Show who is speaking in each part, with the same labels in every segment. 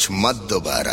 Speaker 1: कुछ मत दोबारा।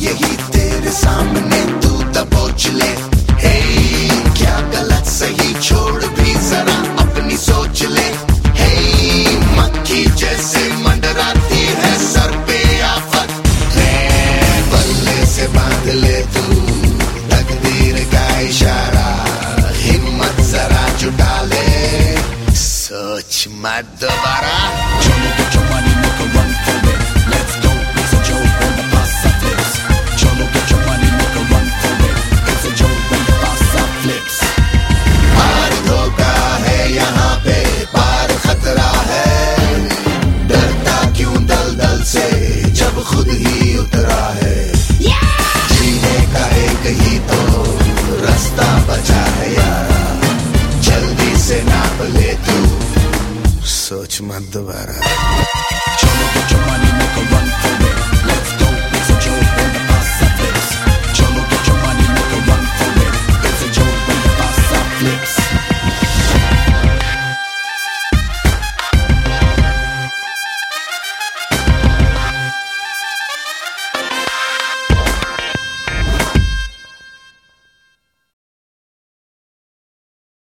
Speaker 1: यही तेरे सामने, तू दबोच ले। हे क्या गलत सही? छोड़ भी जरा अपनी सोच ले। हे मक्खी जैसे मंडराती है सर पे आफत। ले बल्ले से बाँध ले तू। तकदीर का इशारा, हिम्मत जरा जुटा ले। सोच मत दोबारा। चलो चुमानी बेतू सोच मत दोबारा चलो तो जमाने में